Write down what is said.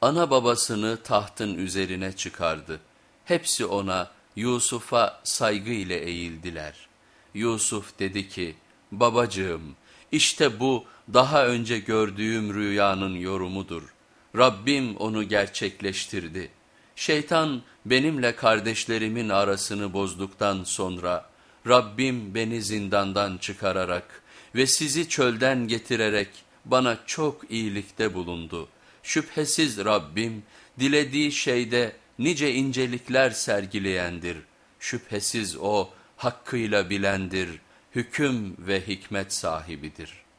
ana babasını tahtın üzerine çıkardı. Hepsi ona Yusuf'a saygı ile eğildiler. Yusuf dedi ki, babacığım işte bu daha önce gördüğüm rüyanın yorumudur. Rabbim onu gerçekleştirdi. Şeytan benimle kardeşlerimin arasını bozduktan sonra Rabbim beni zindandan çıkararak ve sizi çölden getirerek bana çok iyilikte bulundu. Şüphesiz Rabbim dilediği şeyde nice incelikler sergileyendir. Şüphesiz o hakkıyla bilendir, hüküm ve hikmet sahibidir.''